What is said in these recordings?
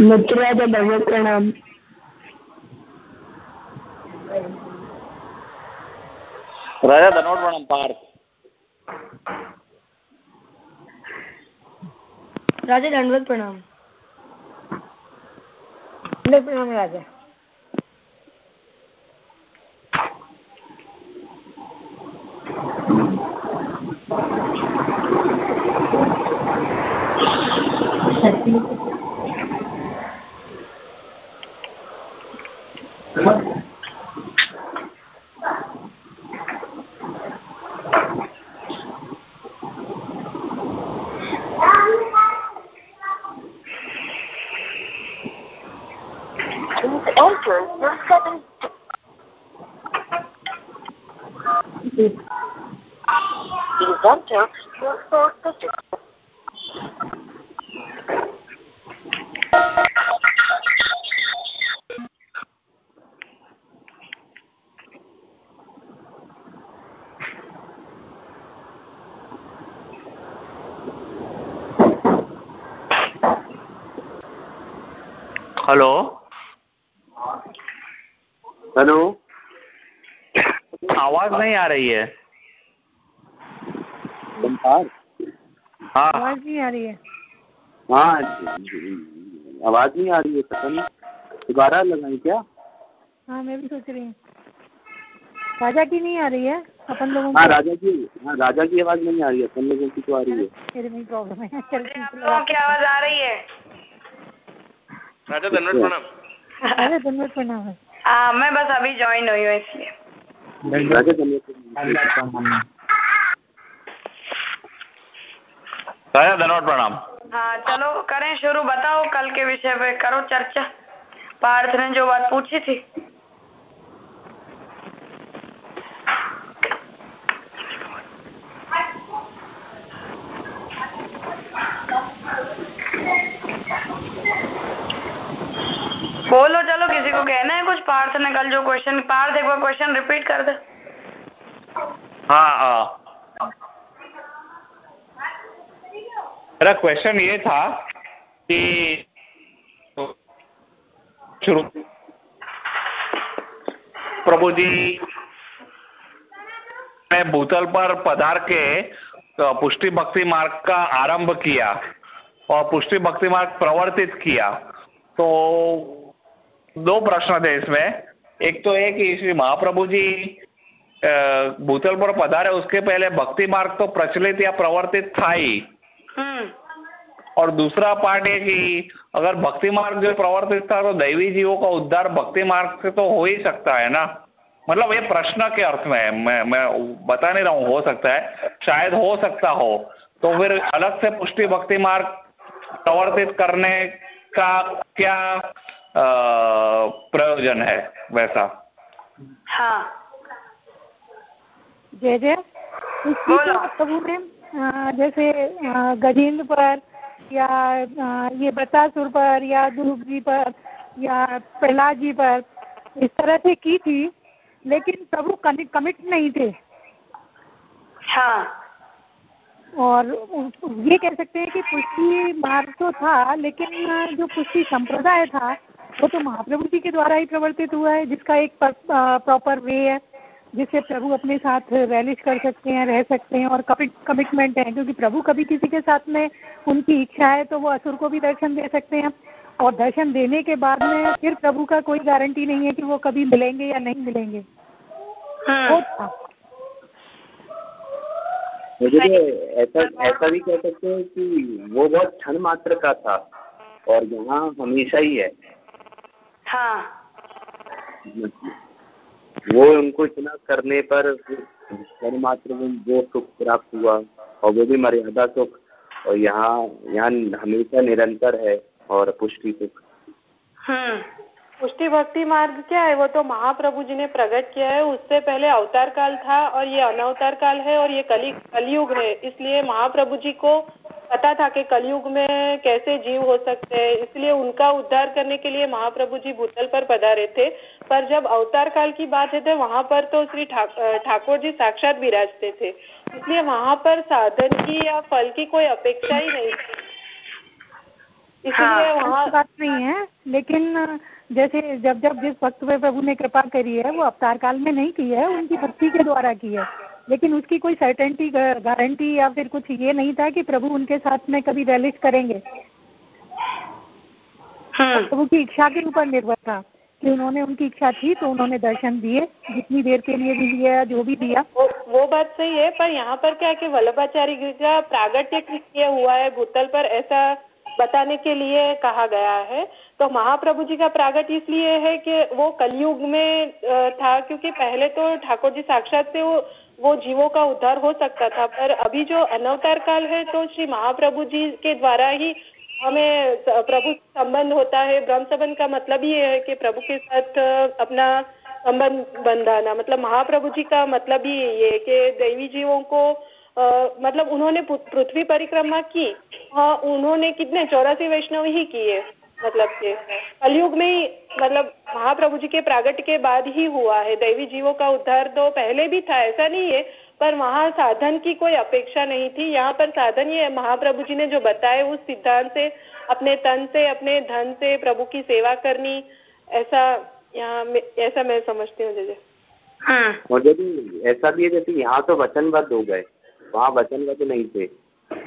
मथुरा का भगवत प्रणाम राजा धनोट प्रणाम पार्थ राजा दंडवत प्रणाम प्रणाम राजा हेलो। हेलो। आवाज़ नहीं आ रही है। हाँ। आवाज़ नहीं आ रही है। हाँ आवाज़ नहीं आ रही है पता नहीं। दोबारा लगाई क्या? हाँ मैं भी सोच रही हूँ। राजा की नहीं आ रही है? अपन लोगों हाँ की राजा की हाँ राजा की आवाज़ नहीं आ रही है अपन लोगों की तो आ रही है। मेरे में प्रॉब्लम है। चल ठीक लोगों की आवाज़ आ रही है। राजा धनवत प्रणाम। अरे धनवत प्रणाम। आ, हाँ मैं बस अभी ज्वाइन हुई हूँ इसलिए। राजा धनवत प्रणाम। हाँ चलो करें शुरू बताओ कल के विषय पे करो चर्चा। पार्थ ने जो बात पूछी थी। बोलो, चलो, किसी को कहना है कुछ? पार्थ ने कल जो क्वेश्चन पार्थ, एक बार क्वेश्चन रिपीट कर दे। हाँ हाँ। मेरा क्वेश्चन ये था कि शुरू प्रभु जी ने भूतल पर पधार के तो पुष्टि भक्ति मार्ग का आरंभ किया और पुष्टि भक्ति मार्ग प्रवर्तित किया। तो दो प्रश्न थे इसमें। एक तो ये कि श्री महाप्रभु जी भूतल पर पधारे उसके पहले भक्ति मार्ग तो प्रचलित या प्रवर्तित था ही। हम्म। और दूसरा पार्ट ये कि अगर भक्ति मार्ग जो प्रवर्तित था तो दैवी जीवों का उद्धार भक्ति मार्ग से तो हो ही सकता है ना? मतलब ये प्रश्न के अर्थ में है मैं मैं बता नहीं रहा हूँ हो सकता है। शायद हो सकता हो। तो फिर अलग से पुष्टि भक्ति मार्ग प्रवर्तित करने का क्या प्रयोजन है वैसा। हाँ। जय जय। तो प्रभु ने जैसे गजेंद्र पर या ये बतासुर पर या ध्रुव जी पर या प्रहलाद जी पर इस तरह से की थी लेकिन प्रभु कमिट नहीं थे। हाँ। और ये कह सकते हैं कि पुष्टि मार्ग तो था लेकिन जो पुष्टि संप्रदाय था वो तो महाप्रभु जी के द्वारा ही प्रवर्तित हुआ है जिसका एक प्रॉपर वे है जिससे प्रभु अपने साथ रैलिश कर सकते हैं रह सकते हैं और कमिटमेंट है क्योंकि प्रभु कभी किसी के साथ में उनकी इच्छा है तो वो असुर को भी दर्शन दे सकते हैं। और दर्शन देने के बाद में फिर प्रभु का कोई गारंटी नहीं है कि वो कभी मिलेंगे या नहीं मिलेंगे। वो हम्म मुझे ऐसा ऐसा भी कह सकते हैं कि वो बहुत क्षण मात्र का था और यहाँ हमेशा ही है। हाँ। वो उनको इतना करने पर मात्र वो सुख प्राप्त हुआ और वो भी मर्यादा सुख। और यहाँ यहाँ हमेशा निरंतर है और पुष्टि सुख। हम्म। पुष्टि भक्ति मार्ग क्या है? वो तो महाप्रभु जी ने प्रकट किया है। उससे पहले अवतार काल था और ये अनवतार काल है और ये कली कलयुग है। इसलिए महाप्रभु जी को पता था कि कलयुग में कैसे जीव हो सकते हैं इसलिए उनका उद्धार करने के लिए महाप्रभु जी भूतल पर पधारे थे। पर जब अवतार काल की बात है तो वहाँ पर तो श्री ठाकुर जी साक्षात विराजते थे। इसलिए वहाँ पर साधन की या फल की कोई अपेक्षा ही नहीं थी। इसलिए हाँ, वहाँ बात नहीं है लेकिन जैसे जब जब जिस भक्त पे प्रभु ने कृपा करी है वो अवतार काल में नहीं की है उनकी भक्ति के द्वारा की है। लेकिन उसकी कोई सर्टेनिटी गारंटी या फिर कुछ ये नहीं था कि प्रभु उनके साथ में कभी रैलिश करेंगे। हाँ। प्रभु की इच्छा के ऊपर निर्भर था कि उन्होंने उनकी इच्छा थी तो उन्होंने दर्शन दिए जितनी देर के लिए भी दिया जो भी दिया। वो, वो बात सही है पर यहाँ पर क्या कि वल्लभाचार्य का प्रागट्य किस हुआ है भूतल पर ऐसा बताने के लिए कहा गया है। तो महाप्रभु जी का प्रागट इसलिए है कि वो कलयुग में था क्योंकि पहले तो ठाकुर जी साक्षात से वो वो जीवों का उद्धार हो सकता था। पर अभी जो अनवतार काल है तो श्री महाप्रभु जी के द्वारा ही हमें प्रभु संबंध होता है। ब्रह्म संबंध का मतलब ये है कि प्रभु के साथ अपना संबंध बंधाना। मतलब महाप्रभु जी का मतलब ही ये कि दैवी जीवों को आ, मतलब उन्होंने पृथ्वी परिक्रमा की। हाँ उन्होंने कितने चौरासी वैष्णव ही किए। मतलब के। कलयुग में मतलब महाप्रभु जी के प्रागट के बाद ही हुआ है। दैवी जीवों का उद्धार तो पहले भी था ऐसा नहीं है पर वहाँ साधन की कोई अपेक्षा नहीं थी। यहाँ पर साधन ये महाप्रभु जी ने जो बताए उस सिद्धांत से अपने तन से अपने धन से प्रभु की सेवा करनी ऐसा यहाँ ऐसा मैं समझती हूँ जैसे हाँ। मुझे भी ऐसा भी है जैसे यहाँ तो वचनबद्ध हो गए वहाँ वचनबद्ध नहीं थे।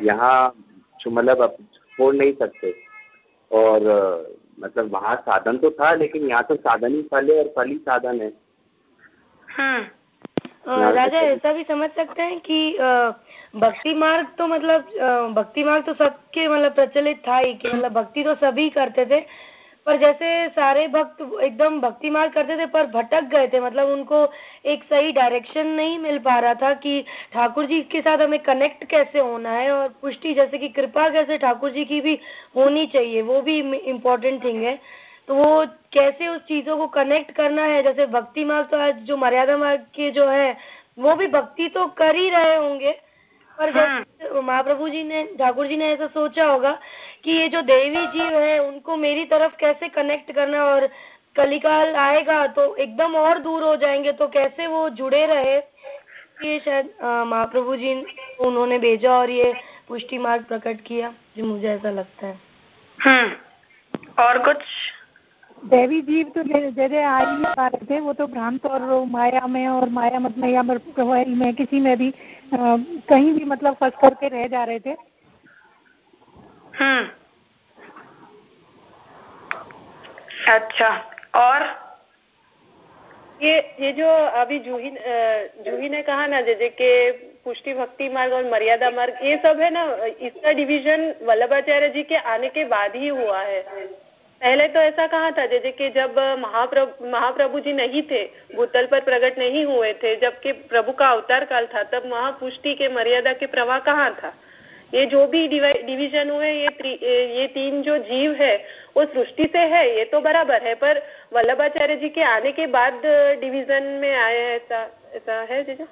यहाँ मतलब छोड़ नहीं सकते। और मतलब वहाँ साधन तो था लेकिन यहाँ तो साधन ही फल है और फल ही साधन है। हाँ। राजा ऐसा भी समझ सकते हैं कि भक्ति मार्ग तो मतलब भक्ति मार्ग तो सबके मतलब प्रचलित था ही कि मतलब भक्ति तो सभी करते थे पर जैसे सारे भक्त एकदम भक्ति मार्ग करते थे पर भटक गए थे। मतलब उनको एक सही डायरेक्शन नहीं मिल पा रहा था कि ठाकुर जी के साथ हमें कनेक्ट कैसे होना है और पुष्टि जैसे कि कृपा कैसे ठाकुर जी की भी होनी चाहिए वो भी इम्पोर्टेंट थिंग है। तो वो कैसे उस चीज़ों को कनेक्ट करना है? जैसे भक्ति मार्ग तो आज जो मर्यादा मार्ग के जो है वो भी भक्ति तो कर ही रहे होंगे। पर हाँ। महाप्रभु जी ने ठाकुर जी ने ऐसा सोचा होगा कि ये जो देवी जीव है उनको मेरी तरफ़ कैसे कनेक्ट करना और कलिकाल आएगा तो एकदम और दूर हो जाएँगे तो कैसे वो जुड़े रहे? ये शायद महाप्रभु जी उन्होंने भेजा और ये पुष्टि मार्ग प्रकट किया जो मुझे ऐसा लगता है। हम्म और कुछ? देवी जीव तो जैसे आ ही नहीं पा रहे थे वो तो भ्रांत और माया में और माया मत में या में किसी में भी आ, कहीं भी मतलब फंस करके रह जा रहे थे। अच्छा और? ये ये जो अभी जूही जूही ने कहा ना जैसे के, पुष्टि भक्ति मार्ग और मर्यादा मार्ग, ये सब है ना, इसका डिवीज़न वल्लभाचार्य जी के आने के बाद ही हुआ है। पहले तो ऐसा कहा था जैसे कि जब महाप्रभु महाप्रभु जी नहीं थे, भूतल पर प्रकट नहीं हुए थे, जबकि प्रभु का अवतार काल था, तब महापुष्टि के मर्यादा के प्रवाह कहाँ था? ये जो भी डिवीज़न हुए ये ये तीन जो जीव है वो सृष्टि से है ये तो बराबर है पर वल्लभाचार्य जी के आने के बाद डिवीज़न में आए ऐसा ऐसा है जीजा?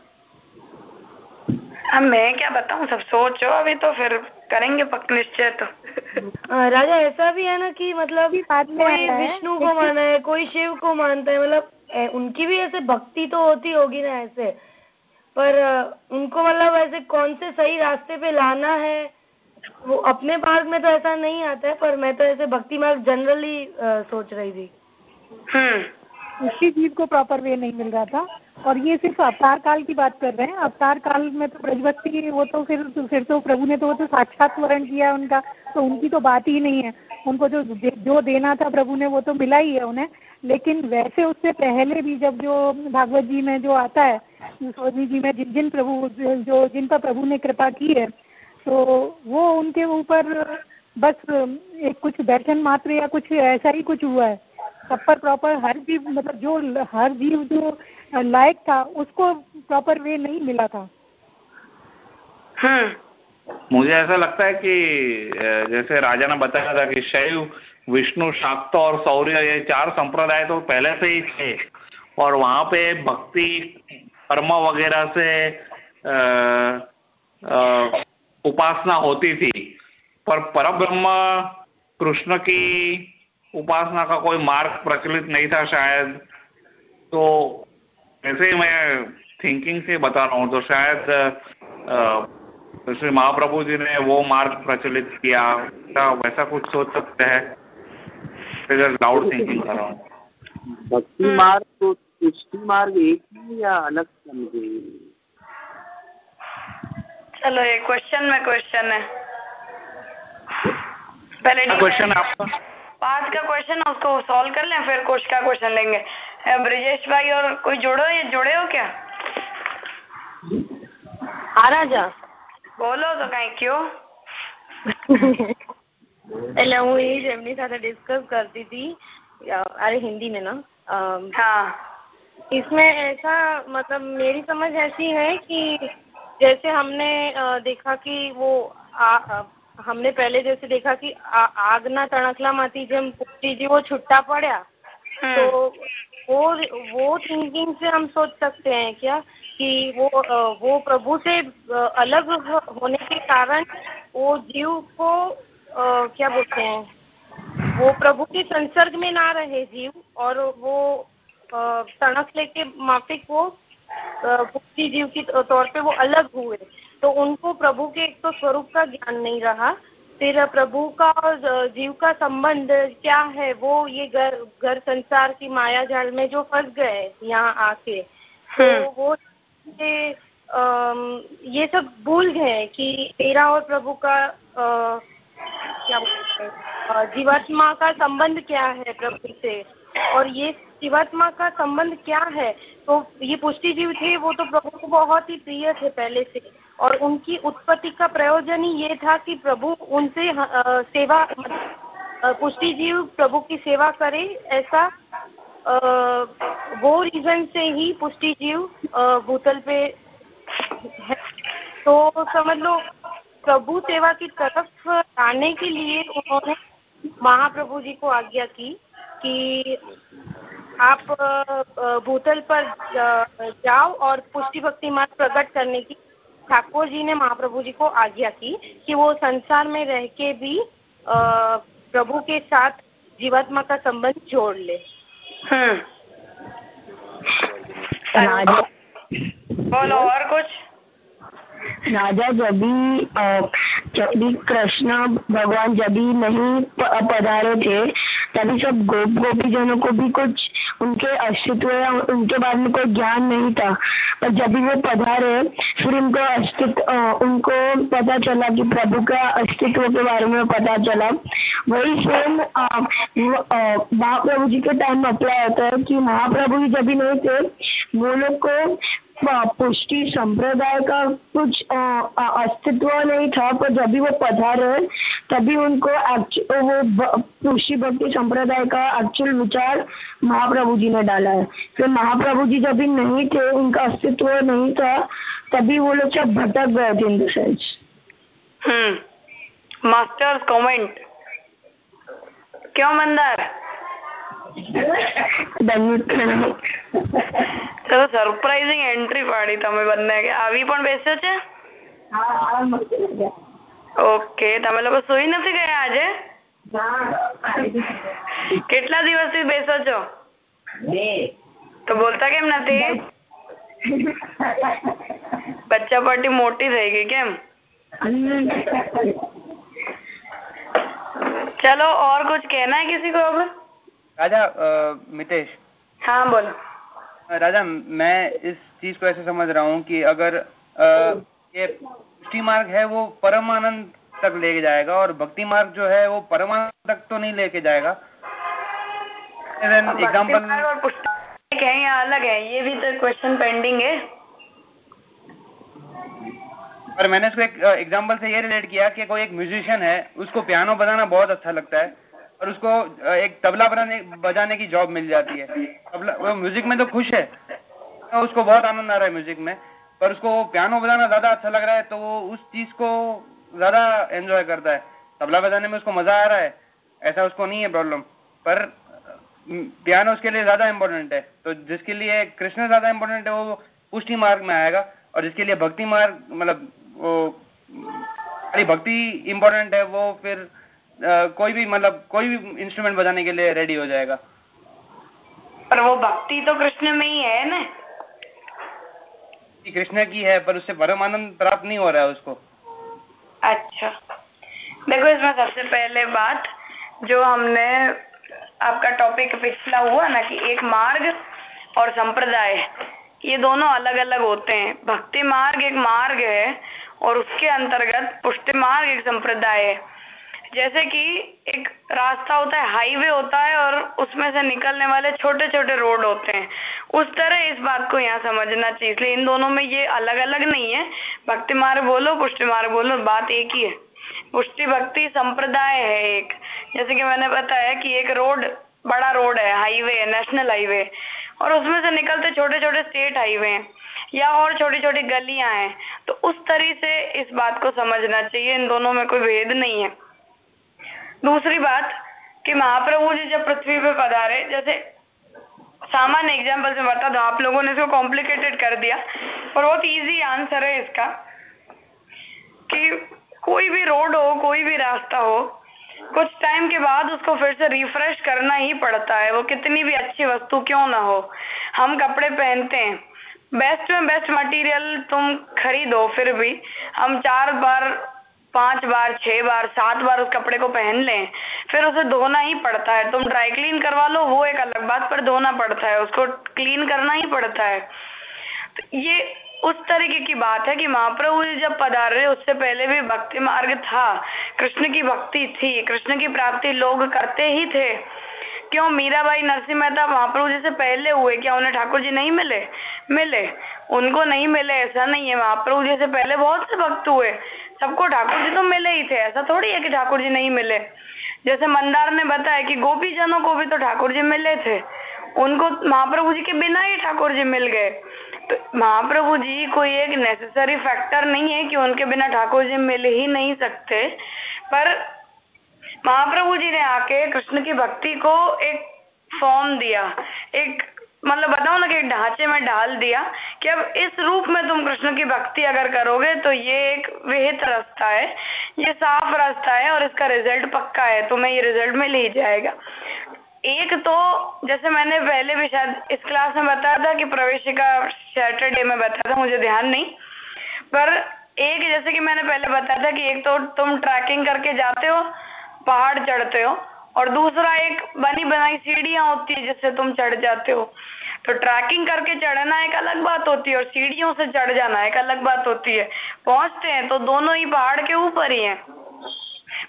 अब मैं क्या बताऊँ सब सोचो अभी तो फिर करेंगे पक्का निश्चय तो। राजा ऐसा भी है ना कि मतलब कोई विष्णु को माना है कोई शिव को मानता है मतलब उनकी भी ऐसे भक्ति तो होती होगी ना ऐसे। पर उनको मतलब ऐसे कौन से सही रास्ते पे लाना है? वो अपने मार्ग में तो ऐसा नहीं आता है पर मैं तो ऐसे भक्ति मार्ग जनरली सोच रही थी। हम्म। उसी जीव को प्रॉपर वे नहीं मिल रहा था। और ये सिर्फ़ अवतार काल की बात कर रहे हैं। अवतार काल में तो ब्रजवती वो तो फिर फिर तो प्रभु ने तो वो तो साक्षात वर्ण किया है उनका। तो उनकी तो बात ही नहीं है। उनको जो जो देना था प्रभु ने वो तो मिला ही है उन्हें। लेकिन वैसे उससे पहले भी जब जो भागवत जी में जो आता है स्वामी जी, में जिन जिन प्रभु, जो जिन पर प्रभु ने कृपा की है तो वो उनके ऊपर बस एक कुछ दर्शन मात्र या कुछ ऐसा ही कुछ हुआ है। सब पर प्रॉपर हर जीव मतलब जो हर जीव जो लायक था, उसको प्रॉपर वे नहीं मिला था। हम्म। मुझे ऐसा लगता है कि जैसे राजा ने बताया था कि शैव, विष्णु, शाक्त और सौर्य, ये चार संप्रदाय तो पहले से ही थे। और वहाँ पे भक्ति कर्म वगैरह से उपासना होती थी। पर परब्रह्म कृष्ण की उपासना का कोई मार्ग प्रचलित नहीं था शायद। तो ऐसे ही मैं थिंकिंग से बता रहा हूँ तो शायद श्री महाप्रभु जी ने वो मार्ग प्रचलित किया वैसा कुछ सोच सकते हैं। डाउट थिंकिंग कर रहा हूँ। भक्ति। मार्ग तो पुष्टि मार्ग एक ही या अलग समझे चलो ये क्वेश्चन में क्वेश्चन है पहले क्वेश्चन आपका पांच का क्वेश्चन उसको सॉल्व कर लें फिर कुछ का क्वेश्चन लेंगे ब्रिजेश भाई और कोई जोड़ो ये जोड़े हो क्या हाँ राजा બોલો તો કઈ કયો એટલે હું એ જ એમની સાથે ડિસ્કસ करती थी अरे हिंदी में ना हाँ इसमें ऐसा मतलब मेरी समझ ऐसी है कि जैसे हमने देखा कि वो आ, हमने पहले जैसे देखा कि આગના તણખલામાંથી જેમ પુષ્ટિજીવો છૂટા પડ્યા तो वो वो थिंकिंग से हम सोच सकते हैं क्या कि वो वो प्रभु से अलग होने के कारण वो जीव को क्या बोलते हैं वो प्रभु के संसर्ग में ना रहे जीव और वो तणक लेके माफिक वो भुक्ति जीव की तौर पे वो अलग हुए। तो उनको प्रभु के एक तो स्वरूप का ज्ञान नहीं रहा फिर प्रभु का और जीव का संबंध क्या है वो ये घर घर संसार की माया जाल में जो फंस गए यहाँ आके तो वो ये, आ, ये सब भूल गए कि तेरा और प्रभु का आ, क्या बोलते हैं जीवात्मा का संबंध क्या है प्रभु से? और ये शिवात्मा का संबंध क्या है? तो ये पुष्टि जीव थे, वो तो प्रभु को बहुत ही प्रिय थे पहले से। और उनकी उत्पत्ति का प्रयोजन ही ये था कि प्रभु उनसे सेवा पुष्टि जीव प्रभु की सेवा करे, ऐसा वो रीजन से ही पुष्टि जीव भूतल पे है। तो समझ लो, प्रभु सेवा की तरफ़ आने के लिए उन्होंने महाप्रभु जी को आज्ञा की। कि आप भूतल पर जाओ और पुष्टि भक्ति मार्ग प्रकट करने की ठाकुर जी ने महाप्रभु जी को आज्ञा की कि वो संसार में रह के भी प्रभु के साथ जीवात्मा का संबंध जोड़ ले। हम्म। बोलो और कुछ? राजा जब भी कृष्ण भगवान जब भी नहीं पधारे थे, तभी सब गोप गोपी जनों को भी कुछ उनके अस्तित्व या उनके बारे में कोई ज्ञान नहीं था। पर जब भी वो पधारे, फिर उनको अस्तित्व उनको पता चला कि प्रभु का अस्तित्व के बारे में पता चला। वही सेम महाप्रभु जी के टाइम अप्लाई होता है कि महाप्रभु जी जब भी नहीं थे, वो लोग को पुष्टि संप्रदाय का कुछ अस्तित्व नहीं था, पर जब भी वो पधारे, तभी उनको वो पुष्टि भक्ति संप्रदाय का एक्चुअल विचार महाप्रभु जी ने डाला है। फिर महाप्रभु जी जब भी नहीं थे, उनका अस्तित्व नहीं था, तभी वो लोग सब भटक गए थे in the sense masters comment. क्यों मंदार? ચલો સરપ્રાઇઝિંગ એન્ટ્રી પાડી તમે બંને કે આવી પણ બેસ્યો છે ઓકે તમે લોકો સુઈ નથી ગયા આજે કેટલા દિવસથી બેસો છો તો બોલતા કેમ નથી બચ્ચા પાર્ટી મોટી થઈ ગઈ કેમ चलो और कुछ कहना है किसी को अब राजा मितेश। हाँ बोलो। राजा मैं इस चीज़ को ऐसे समझ रहा हूँ कि अगर आ, ये पुष्टि मार्ग है वो परमानंद तक लेके जाएगा और भक्ति मार्ग जो है वो परमानंद तक तो नहीं लेके जाएगा। एग्ज़ाम्पल है या अलग है? ये भी तो क्वेश्चन पेंडिंग है। और मैंने इसको एक एग्ज़ाम्पल से ये रिलेट किया कि कोई एक म्यूजिशियन है उसको पियानो बजाना बहुत अच्छा लगता है। और उसको एक तबला बजाने बजाने की जॉब मिल जाती है। तबला, वो म्यूज़िक में तो खुश है। तो उसको बहुत आनंद आ रहा है म्यूज़िक में। पर उसको पियानो बजाना ज़्यादा अच्छा लग रहा है तो वो उस चीज़ को ज़्यादा एंजॉय करता है। तबला बजाने में उसको मज़ा आ रहा है। ऐसा उसको नहीं है प्रॉब्लम पर पियानो उसके लिए ज़्यादा इम्पोर्टेंट है। तो जिसके लिए कृष्ण ज़्यादा इम्पोर्टेंट है, वो पुष्टि मार्ग में आएगा। और जिसके लिए भक्ति मार्ग मतलब वो भक्ति इम्पोर्टेंट है, वो फिर कोई भी मतलब कोई भी इंस्ट्रूमेंट बजाने के लिए रेडी हो जाएगा। पर वो भक्ति तो कृष्ण में ही है ना? कृष्ण की है पर उससे परम आनंद प्राप्त नहीं हो रहा है उसको। अच्छा। देखो इसमें सबसे पहले बात जो हमने आपका टॉपिक पिछला हुआ ना कि एक मार्ग और संप्रदाय ये दोनों अलग अलग होते हैं। भक्ति मार्ग एक मार्ग है और उसके अंतर्गत पुष्टि मार्ग एक संप्रदाय है। जैसे कि एक रास्ता होता है हाईवे होता है और उसमें से निकलने वाले छोटे छोटे रोड होते हैं। उस तरह इस बात को यहाँ समझना चाहिए। इसलिए इन दोनों में ये अलग अलग नहीं है। भक्ति मार्ग बोलो, पुष्टि मार्ग बोलो, बात एक ही है। पुष्टि भक्ति संप्रदाय है एक। जैसे कि मैंने बताया कि एक रोड बड़ा रोड है हाईवे है नेशनल हाईवे और उसमें से निकलते छोटे छोटे स्टेट हाईवे हैं। या और छोटी छोटी गलियाँ हैं। तो उस तरह से इस बात को समझना चाहिए। इन दोनों में कोई भेद नहीं है। दूसरी बात कि महाप्रभु जी जब पृथ्वी पे पधारे, जैसे सामान्य एग्ज़ाम्पल से बता दो, आप लोगों ने इसको कॉम्प्लिकेटेड कर दिया पर बहुत इजी आंसर है इसका कि कोई भी रोड हो, कोई भी रास्ता हो, कुछ टाइम के बाद उसको फिर से रिफ्रेश करना ही पड़ता है। वो कितनी भी अच्छी वस्तु क्यों ना हो। हम कपड़े पहनते हैं। बेस्ट में बेस्ट मटेरियल तुम खरीदो फिर भी। हम चार बार पाँच बार, छह बार, सात बार उस कपड़े को पहन लें, फिर उसे धोना ही पड़ता है। तुम ड्राई क्लीन करवा लो, वो एक अलग बात पर धोना पड़ता है, उसको क्लीन करना ही पड़ता है। तो ये उस तरीके की बात है कि महाप्रभु जी जब पधार रहे उससे पहले भी भक्ति मार्ग था। कृष्ण की भक्ति थी, कृष्ण की प्राप्ति लोग करते ही थे। क्यों? मीराबाई नरसिंह मेहता महाप्रभु जी से पहले हुए, क्या उन्हें ठाकुर जी नहीं मिले? मिले। उनको नहीं मिले, ऐसा नहीं है। महाप्रभु जी से पहले बहुत से भक्त हुए। सबको ठाकुर जी तो मिले ही थे, ऐसा थोड़ी है कि ठाकुर जी नहीं मिले। जैसे मंदार ने बताया कि गोपी जनों को भी तो ठाकुर जी मिले थे, उनको महाप्रभु जी के बिना ही ठाकुर जी मिल गए। तो महाप्रभु जी कोई एक नेसेसरी फैक्टर नहीं है कि उनके बिना ठाकुर जी मिल ही नहीं सकते, पर महाप्रभु जी ने आके कृष्ण की भक्ति को एक फॉर्म दिया, एक मतलब बताओ ना कि ढांचे में डाल दिया कि अब इस रूप में तुम कृष्ण की भक्ति अगर करोगे तो ये एक विहित रास्ता है, ये साफ़ रास्ता है और इसका रिज़ल्ट पक्का है, तुम्हें ये रिज़ल्ट मिल ही जाएगा। एक तो जैसे मैंने पहले भी शायद इस क्लास में बताया था कि प्रवेशिका सैटरडे में बताया था, मुझे ध्यान नहीं। पर एक, जैसे कि मैंने पहले बताया था कि एक तो तुम ट्रैकिंग करके जाते हो, पहाड़ चढ़ते हो और दूसरा एक बनी बनाई सीढ़ियाँ होती है जिससे तुम चढ़ जाते हो। तो ट्रैकिंग करके चढ़ना एक अलग बात होती है और सीढ़ियों से चढ़ जाना एक अलग बात होती है। पहुँचते हैं तो दोनों ही पहाड़ के ऊपर ही हैं।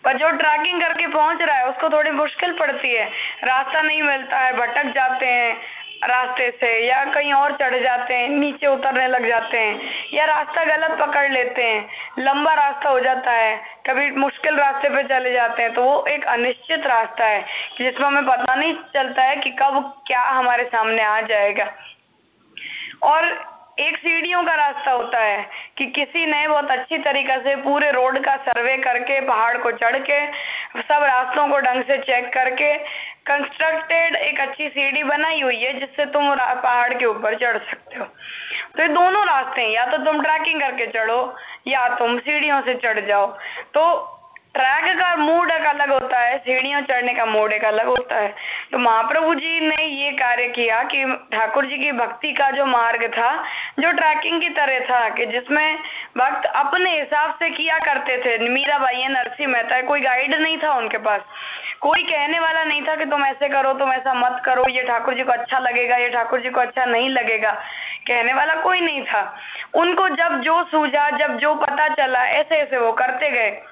पर जो ट्रैकिंग करके पहुँच रहा है, उसको थोड़ी मुश्किल पड़ती है। रास्ता नहीं मिलता है, भटक जाते हैं। रास्ते से, या कहीं और चढ़ जाते हैं, नीचे उतरने लग जाते हैं, या रास्ता गलत पकड़ लेते हैं, लंबा रास्ता हो जाता है, कभी मुश्किल रास्ते पे चले जाते हैं तो वो एक अनिश्चित रास्ता है जिसमें हमें पता नहीं चलता है कि कब क्या हमारे सामने आ जाएगा। और एक सीढ़ियों का रास्ता होता है कि किसी ने बहुत अच्छी तरीके से पूरे रोड का सर्वे करके, पहाड़ को चढ़ के, सब रास्तों को ढंग से चेक करके कंस्ट्रक्टेड एक अच्छी सीढ़ी बनाई हुई है जिससे तुम पहाड़ के ऊपर चढ़ सकते हो। तो ये दोनों रास्ते हैं, या तो तुम ट्रैकिंग करके चढ़ो, या तुम सीढ़ियों से चढ़ जाओ। तो ट्रैक का मूड एक अलग होता है, सीढ़ियों चढ़ने का मूड एक अलग होता है। तो महाप्रभु जी ने ये कार्य किया कि ठाकुर जी की भक्ति का जो मार्ग था, जो ट्रैकिंग की तरह था कि जिसमें भक्त अपने हिसाब से किया करते थे। मीरा बाई नरसिंह मेहता है, कोई गाइड नहीं था उनके पास। कोई कहने वाला नहीं था कि तुम ऐसे करो, तुम ऐसा मत करो, ये ठाकुर जी को अच्छा लगेगा, ये ठाकुर जी को अच्छा नहीं लगेगा। कहने वाला कोई नहीं था। उनको जब जो सूझा, जब जो पता चला ऐसे ऐसे वो करते गए।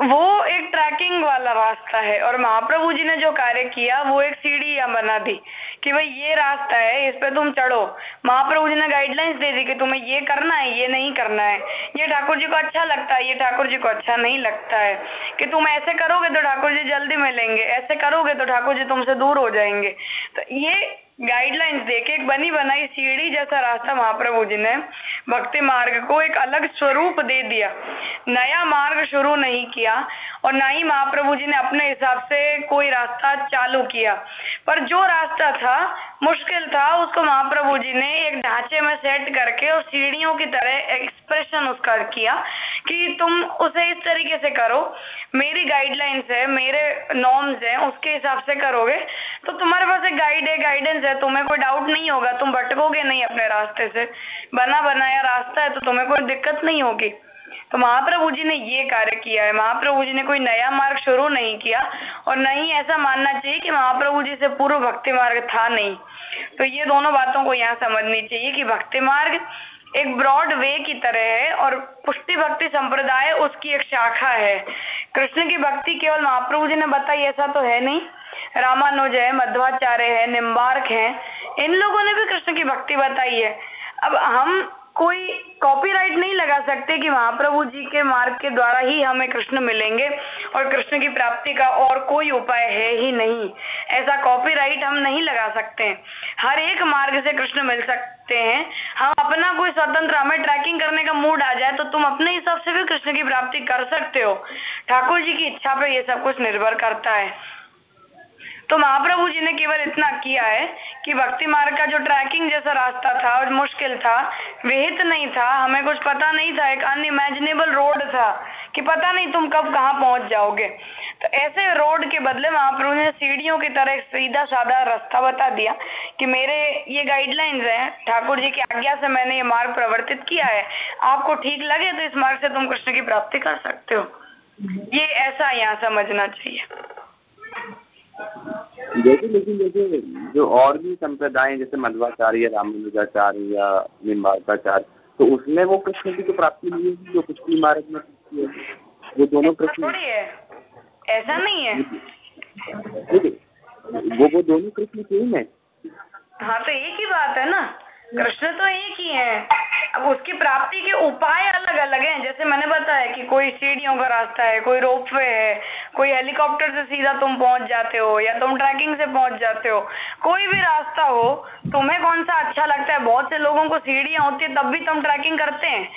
वो एक ट्रैकिंग वाला रास्ता है और महाप्रभु जी ने जो कार्य किया, वो एक सीढ़ी बना दी कि भाई ये रास्ता है, इस पे तुम चढ़ो। महाप्रभु जी ने गाइडलाइंस दे दी कि तुम्हें ये करना है, ये नहीं करना है। ये ठाकुर जी को अच्छा लगता है, ये ठाकुर जी को अच्छा नहीं लगता है। कि तुम ऐसे करोगे तो ठाकुर जी जल्दी मिलेंगे, ऐसे करोगे तो ठाकुर जी तुमसे दूर हो जाएँगे। तो ये गाइडलाइंस देके एक बनी बनाई सीढ़ी जैसा रास्ता महाप्रभु जी ने भक्ति मार्ग को एक अलग स्वरूप दे दिया। नया मार्ग शुरू नहीं किया। और ना ही महाप्रभु जी ने अपने हिसाब से कोई रास्ता चालू किया। पर जो रास्ता था, मुश्किल था, उसको महाप्रभु जी ने एक ढांचे में सेट करके और सीढ़ियों की तरह एक्सप्रेशन उसका किया कि तुम उसे इस तरीके से करो, मेरी गाइडलाइंस है, मेरे नॉर्म्स है, उसके हिसाब से करोगे तो तुम्हारे पास एक गाइड है गाइडेंस है, तुम्हें कोई डाउट नहीं होगा, तुम भटकोगे नहीं अपने रास्ते से। बना बनाया रास्ता है तो तुम्हें कोई दिक्कत नहीं होगी। तो महाप्रभु जी ने ये कार्य किया है। महाप्रभु जी ने कोई नया मार्ग शुरू नहीं किया और नहीं ऐसा मानना चाहिए कि महाप्रभु जी से पूर्व भक्ति मार्ग था नहीं। तो ये दोनों बातों को यहाँ समझनी चाहिए कि भक्ति मार्ग एक ब्रॉड वे की तरह है और पुष्टि भक्ति संप्रदाय उसकी एक शाखा है। कृष्ण की भक्ति केवल महाप्रभु जी ने बताई, ऐसा तो है नहीं। रामानुज है, मध्वाचार्य है निम्बार्क है, इन लोगों ने भी कृष्ण की भक्ति बताई है। अब हम कोई कॉपीराइट नहीं लगा सकते कि महाप्रभु जी के मार्ग के द्वारा ही हमें कृष्ण मिलेंगे और कृष्ण की प्राप्ति का और कोई उपाय है ही नहीं। ऐसा कॉपीराइट हम नहीं लगा सकते। हर एक मार्ग से कृष्ण मिल सकते हैं। हम अपना कोई स्वतंत्र, हमें ट्रैकिंग करने का मूड आ जाए तो तुम अपने हिसाब से भी कृष्ण की प्राप्ति कर सकते हो। ठाकुर जी की इच्छा पे ये सब कुछ निर्भर करता है। तो महाप्रभु जी ने केवल इतना किया है कि भक्ति मार्ग का जो ट्रैकिंग जैसा रास्ता था और मुश्किल था, विहित नहीं था, हमें कुछ पता नहीं था, एक अनइमेजिनेबल रोड था कि पता नहीं तुम कब कहाँ पहुँच जाओगे। तो ऐसे रोड के बदले महाप्रभु ने सीढ़ियों की तरह एक सीधा साधा रास्ता बता दिया कि मेरे ये गाइडलाइंस है, ठाकुर जी की आज्ञा से मैंने ये मार्ग प्रवर्तित किया है। आपको ठीक लगे तो इस मार्ग से तुम कृष्ण की प्राप्ति कर सकते हो। ये ऐसा यहाँ समझना चाहिए। जैसे लेकिन जैसे जो और भी संप्रदाय जैसे मध्वाचार्य रामानुजाचार्य या निम्बार्काचार्य तो उसमें वो कृष्ण की तो प्राप्ति नहीं है जो कुछ भी मार्ग में वो दोनों कृष्ण है। ऐसा नहीं है। वो वो दोनों कृष्ण सेम है। हाँ तो एक ही बात है ना। कृष्ण तो एक ही है। अब उसकी प्राप्ति के उपाय अलग अलग हैं। जैसे मैंने बताया कि कोई सीढ़ियों का रास्ता है, कोई रोप वे है, कोई हेलीकॉप्टर से सीधा तुम पहुँच जाते हो या तुम ट्रैकिंग से पहुँच जाते हो। कोई भी रास्ता हो, तुम्हें कौन सा अच्छा लगता है? बहुत से लोगों को सीढ़ियाँ होती है, तब भी तुम ट्रैकिंग करते हैं।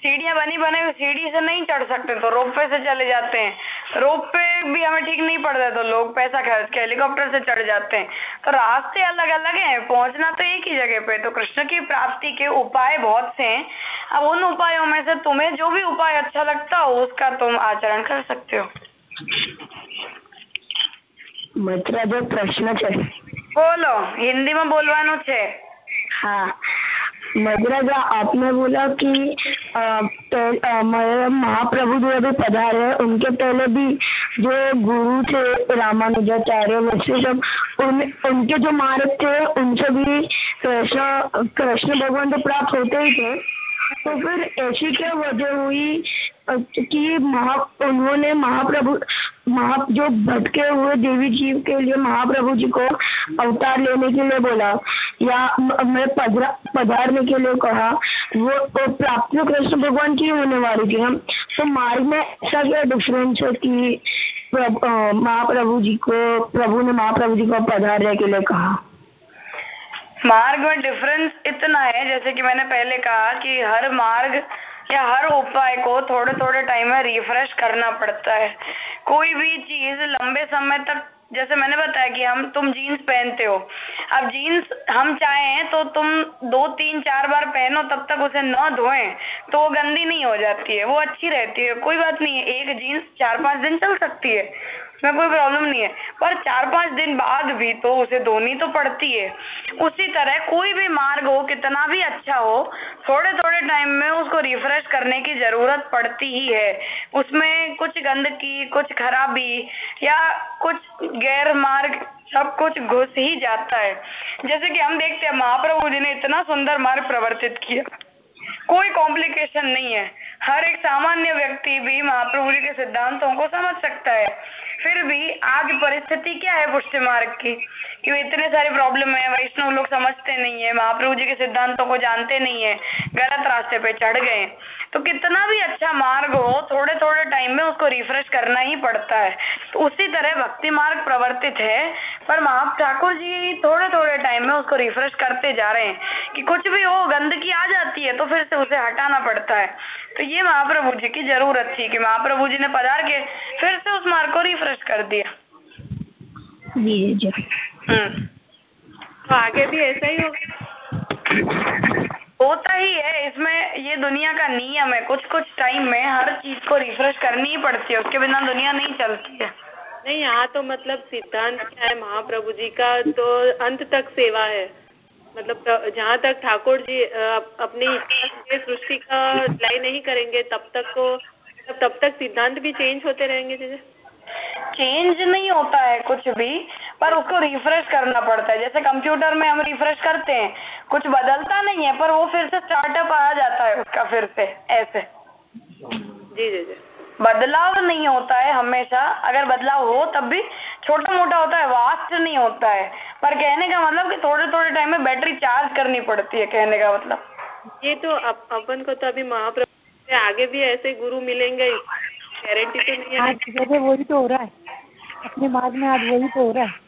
सीढ़ियां बनी बने हुई सीढ़ी से नहीं चढ़ सकते तो रोप पे से चले जाते हैं रोप पे भी हमें ठीक नहीं पड़ता तो लोग पैसा खर्च के हेलीकॉप्टर से चढ़ जाते हैं तो रास्ते अलग अलग हैं पहुंचना तो एक ही जगह पे तो कृष्ण की प्राप्ति के उपाय बहुत से हैं अब उन उपायों में से तुम्हें जो भी उपाय अच्छा लगता हो उसका तुम आचरण कर सकते हो મિત્ર જો પ્રશ્ન છે બોલો હિન્દીમાં બોલવાનું છે हाँ मद्राजा, आपने बोला कि महाप्रभु जो अभी पधारे उनके पहले भी जो गुरु थे, रामानुजाचार्य, वैसे सब, उन, उनके जो मार्ग थे, उनसे भी कृष्ण कृष्ण भगवान तो प्राप्त होते ही थे। तो फिर ऐसी क्या वजह हुई? कि महा, उन्होंने महाप्रभु, महा, जो भटके हुए देवी जीव के लिए महाप्रभु जी को अवतार लेने के लिए बोला, या मैं पधारने के लिए कहा, वो तो प्राप्त कृष्ण भगवान की होने वाली थी हम। तो मार्ग में ऐसा क्या डिफरेंस है कि महाप्रभु जी को, प्रभु ने महाप्रभु जी को पधारने के लिए कहा? मार्ग में डिफरेंस इतना है, जैसे कि मैंने पहले कहा कि हर मार्ग या हर उपाय को थोड़े थोड़े टाइम में रिफ्रेश करना पड़ता है। कोई भी चीज़ लंबे समय तक, जैसे मैंने बताया कि हम, तुम जीन्स पहनते हो। अब जीन्स हम चाहें तो तुम दो, तीन, चार बार पहनो, तब तक उसे न धोएँ तो वो गंदी नहीं हो जाती है, वो अच्छी रहती है। कोई बात नहीं है, एक जीन्स चार पाँच दिन चल सकती है। उसमें कोई प्रॉब्लम नहीं है। पर चार पाँच दिन बाद भी तो उसे धोनी तो पड़ती है। उसी तरह कोई भी मार्ग हो, कितना भी अच्छा हो थोड़े थोड़े टाइम में उसको रिफ्रेश करने की ज़रूरत पड़ती ही है। उसमें कुछ गंदगी, कुछ खराबी या कुछ गैर मार्ग सब कुछ घुस ही जाता है। जैसे कि हम देखते हैं, महाप्रभु जी ने इतना सुंदर मार्ग प्रवर्तित किया। कोई कॉम्प्लिकेशन नहीं है। हर एक सामान्य व्यक्ति भी महाप्रभु जी के सिद्धांतों को समझ सकता है। फिर भी आज परिस्थिति क्या है पुष्टि मार्ग की? कि इतने सारे प्रॉब्लम है, वैष्णव लोग समझते नहीं है, महाप्रभु जी के सिद्धांतों को जानते नहीं है, गलत रास्ते पे चढ़ गए तो कितना भी अच्छा मार्ग हो थोड़े थोड़े टाइम में उसको रिफ्रेश करना ही पड़ता है। तो उसी तरह भक्ति मार्ग प्रवर्तित है, पर महा ठाकुर जी थोड़े थोड़े टाइम में उसको रिफ्रेश करते जा रहे हैं कि कुछ भी हो, गंदगी आ जाती है तो फिर से उसे हटाना पड़ता है। तो ये महाप्रभु जी की ज़रूरत थी कि महाप्रभु जी ने पधार के फिर से उस मार्ग को रिफ्रेश कर दिया। जी जी हम्म। तो आगे भी ऐसा ही होगा। होता ही है इसमें ये दुनिया का नियम है कुछ कुछ टाइम में हर चीज़ को रिफ्रेश करनी ही पड़ती है उसके बिना दुनिया नहीं चलती है। नहीं यहाँ तो मतलब सिद्धांत क्या है महाप्रभु जी का तो अंत तक सेवा है। मतलब जहाँ तक ठाकुर जी अपनी सृष्टि का अप्लाई नहीं करेंगे तब तक तो तब तक सिद्धांत भी चेंज होते रहेंगे जैसे। चेंज नहीं होता है कुछ भी पर उसको रिफ्रेश करना पड़ता है। जैसे कंप्यूटर में हम रिफ्रेश करते हैं कुछ बदलता नहीं है पर वो फिर से स्टार्टअप आ जाता है उसका फिर से ऐसे। जी जी जी। बदलाव नहीं होता है हमेशा। अगर बदलाव हो तब भी छोटा मोटा होता है वास्ट नहीं होता है। पर कहने का मतलब कि थोड़े थोड़े टाइम में बैटरी चार्ज करनी पड़ती है कहने का मतलब। ये तो अप, अपन को तो अभी महाप्रभु आगे भी ऐसे गुरु मिलेंगे गारंटी तो नहीं है। वही तो हो रहा है। अपने मार्ग में आज वही तो हो रहा है।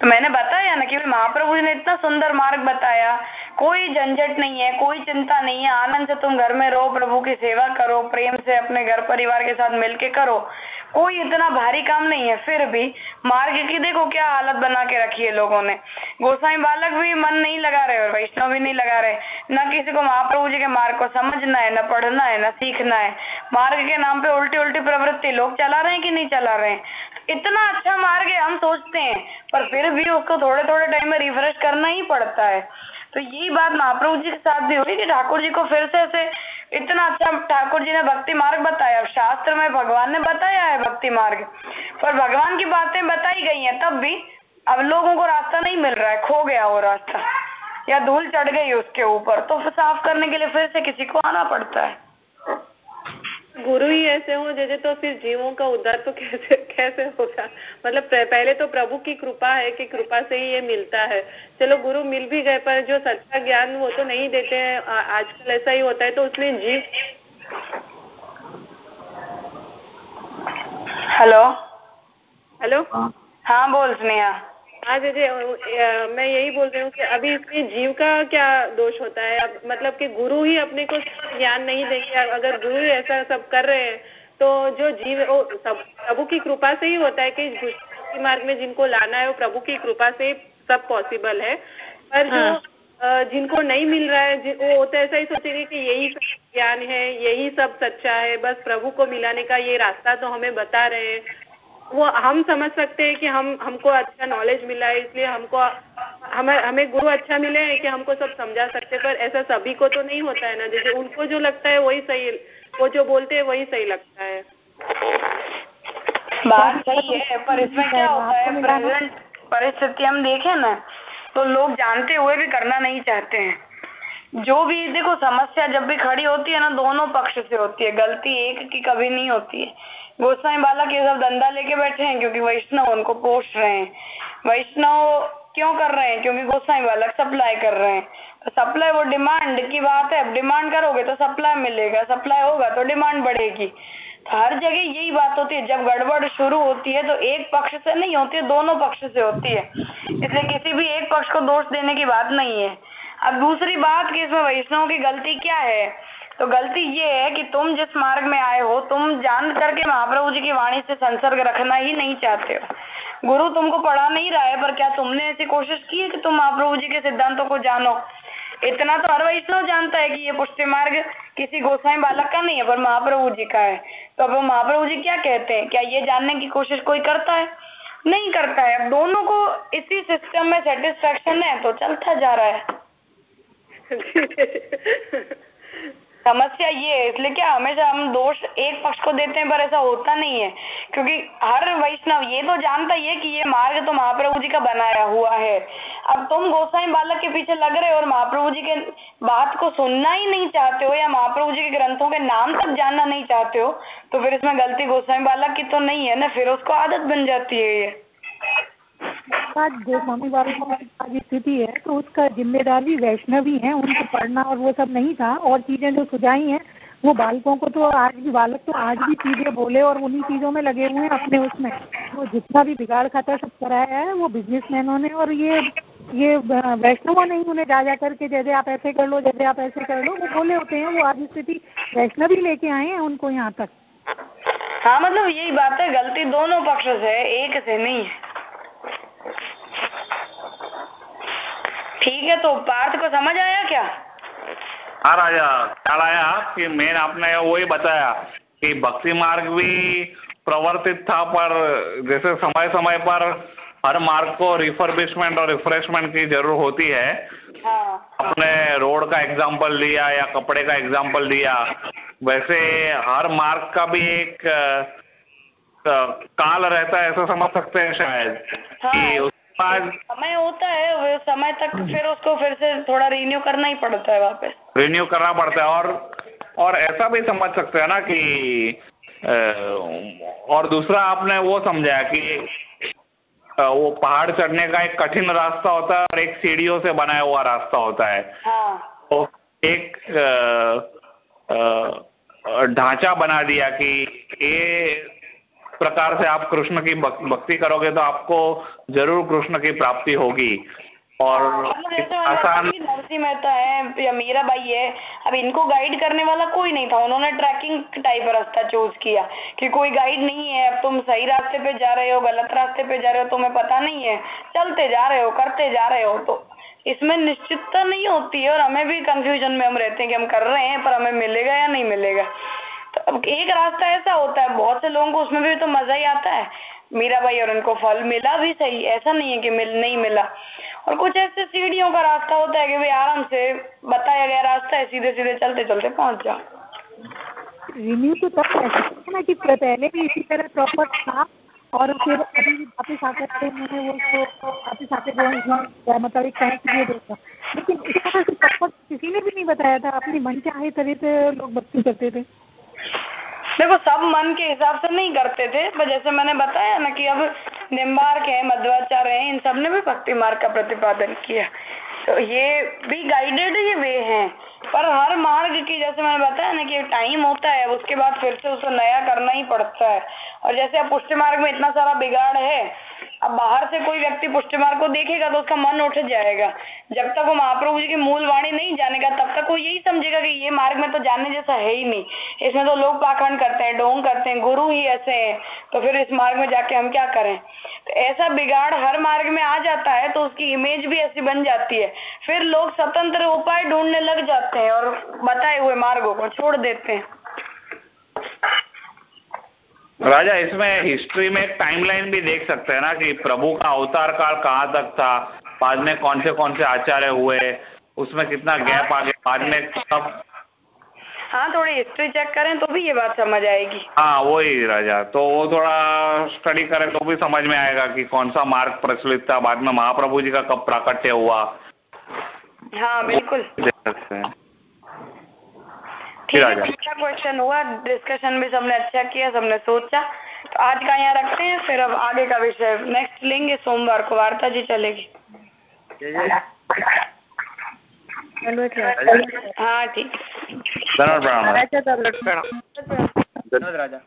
तो मैंने बताया ना कि महाप्रभु जी ने इतना सुंदर मार्ग बताया। कोई झंझट नहीं है, कोई चिंता नहीं है। आनंद से तुम घर में रहो, प्रभु की सेवा करो, प्रेम से अपने घर परिवार के साथ मिलके करो। कोई इतना भारी काम नहीं है, फिर भी मार्ग की देखो क्या हालत बना के रखी है लोगों ने। गोसाई बालक भी मन नहीं लगा रहे और वैष्णव भी नहीं लगा रहे। न किसी को महाप्रभु जी के मार्ग को समझना है, न पढ़ना है, न सीखना है। मार्ग के नाम पे उल्टी उल्टी प्रवृत्ति, लोग चला रहे हैं कि नहीं चला रहे हैं? इतना अच्छा मार्ग है हम सोचते हैं। पर फिर भी उसको थोड़े थोड़े टाइम में रिफ्रेश करना ही पड़ता है। तो यही बात महाप्रभु जी के साथ भी हुई कि ठाकुर जी को फिर से ऐसे इतना अच्छा ठाकुर जी ने भक्ति मार्ग बताया। शास्त्र में भगवान ने बताया है भक्ति मार्ग। पर भगवान की बातें बताई गई हैं, तब भी अब लोगों को रास्ता नहीं मिल रहा है, खो गया वो रास्ता। या धूल चढ़ गई उसके ऊपर। तो साफ़ करने के लिए फिर से किसी को आना पड़ता है। गुरु ही ऐसे हो जैसे तो फिर जीवों का उद्धार तो कैसे कैसे होगा? मतलब पहले तो प्रभु की कृपा है कि कृपा से ही ये मिलता है। चलो गुरु मिल भी गए पर जो सच्चा ज्ञान वो तो नहीं देते हैं। आजकल ऐसा ही होता है तो उसमें जीव हेलो? हेलो? हाँ बोल स्नेहा हाँ दीदी मैं यही बोल रही हूँ कि अभी इसमें जीव का क्या दोष होता है? अब मतलब कि गुरु ही अपने को ज्ञान नहीं देंगे। अगर गुरु ही ऐसा सब कर रहे हैं तो जो जीव वो सब प्रभु की कृपा से ही होता है कि मार्ग में जिनको लाना है वो प्रभु की कृपा से सब पॉसिबल है। पर जो हाँ। जिनको नहीं मिल रहा है वो तो ऐसा ही सोचेंगे कि यही सब ज्ञान है यही सब सच्चा है बस प्रभु को मिलाने का ये रास्ता तो हमें बता रहे हैं। वो हम समझ सकते हैं कि हम हमको अच्छा नॉलेज मिला है इसलिए हमको हमें हमें गुरु अच्छा मिले हैं कि हमको सब समझा सकते पर ऐसा सभी को तो नहीं होता है ना जैसे उनको जो लगता है वही सही वो जो बोलते हैं वही सही लगता है। बात सही है पर इसमें क्या होता है प्रेजेंट परिस्थिति हम देखें ना तो लोग जानते हुए भी करना नहीं चाहते हैं। जो भी, देखो, समस्या जब भी खड़ी होती है ना, दोनों पक्ष से होती है। गलती एक की कभी नहीं होती है। गोस्वाई बालक ये सब धंधा लेके बैठे हैं क्योंकि वैष्णव उनको पोष रहे हैं। वैष्णव क्यों कर रहे हैं? क्योंकि गोस्वाई बालक सप्लाई कर रहे हैं। तो सप्लाई वो डिमांड की बात है। डिमांड करोगे तो सप्लाई मिलेगा। सप्लाई होगा तो डिमांड बढ़ेगी। तो हर जगह यही बात होती है। जब गड़बड़ शुरू होती है तो एक पक्ष से नहीं होती है, दोनों पक्ष से होती है। इसलिए किसी भी एक पक्ष को दोष देने की बात नहीं है। अब दूसरी बात कि इसमें वैष्णव की गलती क्या है? तो गलती ये है कि तुम जिस मार्ग में आए हो, तुम जान करके महाप्रभु जी की वाणी से संसर्ग रखना ही नहीं चाहते हो। गुरु तुमको पढ़ा नहीं रहा है, पर क्या तुमने ऐसी कोशिश की है कि तुम महाप्रभु जी के सिद्धांतों को जानो? इतना तो हर वैष्णव जानता है कि ये पुष्टि मार्ग किसी गोसाई बालक का नहीं है, पर महाप्रभु जी का है। तो अब महाप्रभु जी क्या कहते हैं? क्या ये जानने की कोशिश कोई करता है? नहीं करता है। अब दोनों को इसी सिस्टम में सेटिस्फेक्शन है तो चलता जा रहा है। समस्या ये है, इसलिए क्या हमेशा हम दोष एक पक्ष को देते हैं, पर ऐसा होता नहीं है। क्योंकि हर वैष्णव ये तो जानता ही है कि ये मार्ग तो महाप्रभु जी का बनाया हुआ है। अब तुम गोसाई बालक के पीछे लग रहे हो और महाप्रभु जी के बात को सुनना ही नहीं चाहते हो, या महाप्रभु जी के ग्रंथों के नाम तक जानना नहीं चाहते हो तो फिर इसमें गलती गोसाई बालक की तो नहीं है ना, फिर उसको आदत बन जाती है ये। जो स्वामी बाबा की स्थिति है तो उसका जिम्मेदार वैष्णव ही, उनको पढ़ना और वो सब नहीं था। और चीज़ें जो सुझाई हैं, वो बालकों को तो आज भी, बालक तो आज भी चीज़ें बोले और उन्हीं चीज़ों में लगे हुए हैं अपने उसमें। वो जितना भी बिगाड़ खाता सब कराया है, वो बिजनेसमैनों ने और ये ये वैष्णवों नहीं उन्हें जा जा करके जैसे आप ऐसे कर लो, जैसे आप ऐसे कर लो, वो बोले होते हैं, वो आज स्थिति वैष्णव लेके आए हैं उनको यहाँ तक। हाँ मतलब यही बात है, गलती दोनों पक्ष से है, एक से नहीं है। ठीक है तो पार्थ को समझ आया क्या? हाँ राजा ख्याल आया कि मेन आपने वही बताया कि भक्ति मार्ग भी प्रवर्तित था पर जैसे समय समय पर हर मार्ग को रिफर्बिशमेंट और रिफ्रेशमेंट की ज़रूरत होती है। हाँ। रोड का एग्ज़ाम्पल लिया या कपड़े का एग्ज़ाम्पल दिया वैसे हर मार्ग का भी एक काल रहता है ऐसा समझ सकते हैं शायद हाँ। कि समय होता है वो समय तक फिर उसको फिर से थोड़ा रिन्यू करना ही पड़ता है वापस। रिन्यू करना पड़ता है और और ऐसा भी समझ सकते हैं ना कि और दूसरा आपने वो समझाया कि वो पहाड़ चढ़ने का एक कठिन रास्ता होता है और एक सीढ़ियों से बनाया हुआ रास्ता होता है। हाँ। तो एक ढांचा बना दिया कि ये प्रकार से आप कृष्ण की भक्ति करोगे तो आपको ज़रूर कृष्ण की प्राप्ति होगी। और जैसे मैंने आसान नरसिंह मेहता है या मीरा बाई है अब इनको गाइड करने वाला कोई नहीं था। उन्होंने ट्रैकिंग टाइप रास्ता चूज़ किया कि कोई गाइड नहीं है अब तुम सही रास्ते पे जा रहे हो गलत रास्ते पे जा रहे हो तुम्हें पता नहीं है चलते जा रहे हो करते जा रहे हो तो इसमें निश्चितता नहीं होती है और हमें भी कंफ्यूजन में हम रहते हैं कि हम कर रहे हैं पर हमें मिलेगा या नहीं मिलेगा। तो अब एक रास्ता ऐसा होता है बहुत से लोगों को उसमें भी तो मज़ा ही आता है। मीरा भाई और उनको फल मिला भी सही, ऐसा नहीं है कि मिल, नहीं मिला। और कुछ ऐसे सीढ़ियों का रास्ता होता है कि भाई आराम से बताया गया रास्ता है सीधे सीधे चलते चलते पहुँच जाओ। रिन्यू तो तब हैं ना कि पहले भी इसी तरह प्रॉपर था और फिर अभी वापस आकर के उन्होंने वो उसको वापस आकर वो मतलब एक टाइम पीरियड होता लेकिन इस तरह से प्रॉपर किसी ने भी नहीं बताया था, अपनी मन चाहे तरह से लोग भक्ति करते थे। देखो, सब मन के हिसाब से नहीं करते थे, पर जैसे मैंने बताया ना कि अब निम्बार्क है, मध्वाचार्य है, इन सबने भी भक्ति मार्ग का प्रतिपादन किया। तो ये भी गाइडेड ही वे हैं। पर हर मार्ग की, जैसे मैंने बताया ना कि टाइम होता है उसके बाद फिर से उसको नया करना ही पड़ता है। और जैसे अब पुष्टि मार्ग में इतना सारा बिगाड़ है अब बाहर से कोई व्यक्ति पुष्टि मार्ग को देखेगा तो उसका मन उठ जाएगा। जब तक वो महाप्रभु जी की मूल वाणी नहीं जानेगा, तब तक वो यही समझेगा कि ये मार्ग में तो जानने जैसा है ही नहीं। इसमें तो लोग पाखंड करते हैं, ढोंग करते हैं, गुरु ही ऐसे हैं। तो फिर इस मार्ग में जाके हम क्या करें? तो ऐसा बिगाड़ हर मार्ग में आ जाता है तो उसकी इमेज भी ऐसी बन जाती है। फिर लोग स्वतंत्र उपाय ढूँढने लग जाते हैं और बताए हुए मार्गों को छोड़ देते हैं। राजा इसमें हिस्ट्री में एक टाइमलाइन भी देख सकते हैं ना कि प्रभु का अवतार काल कहाँ तक था बाद में कौन से कौन से आचार्य हुए उसमें कितना गैप आ गया बाद में सब हाँ थोड़ी हिस्ट्री चेक करें तो भी ये बात समझ आएगी। हाँ वही राजा तो वो थोड़ा स्टडी करें तो भी समझ में आएगा कि कौन सा मार्ग प्रचलित था बाद में महाप्रभु जी का कब प्राकट्य हुआ। हाँ बिल्कुल। देख सकते हैं। ठीक है। अच्छा क्वेश्चन हुआ डिस्कशन भी सबने अच्छा किया सबने सोचा। तो आज का यहाँ रखते हैं फिर अब आगे का विषय नेक्स्ट लेंगे सोमवार को वार्ता जी चलेगी। हाँ ठीक है। धन्यवाद प्रणाम। धन्यवाद राजा।